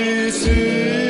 Yesus.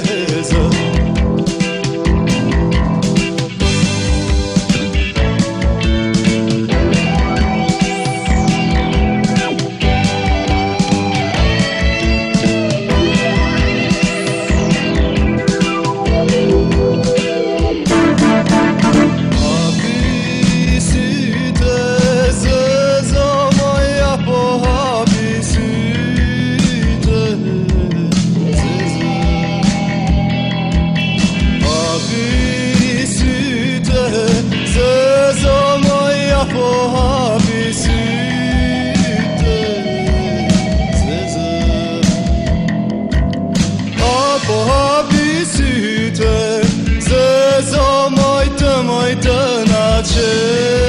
这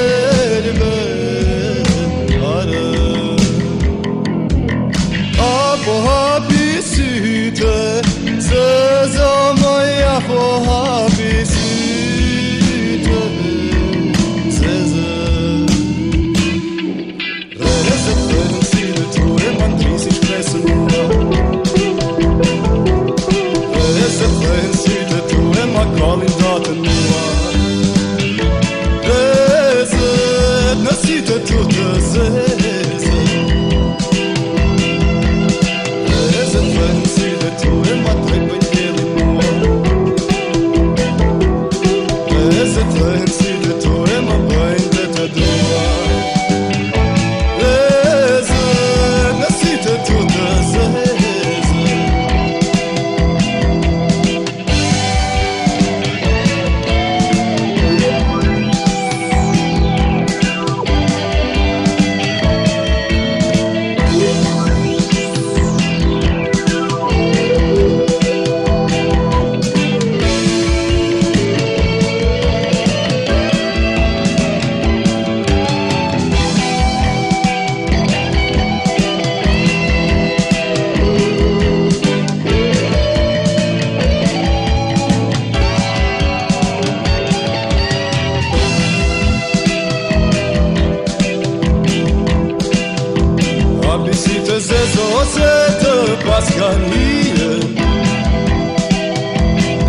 nascido a Bossete paskanije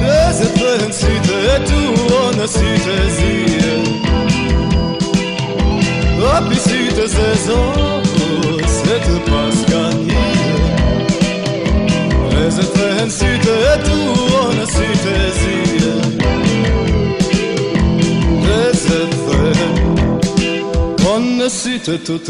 Rezetën syte e tua në syte zije Api syte se zopës e Les paskanije Rezetën syte e tua në Les zije Rezetën Konë në syte të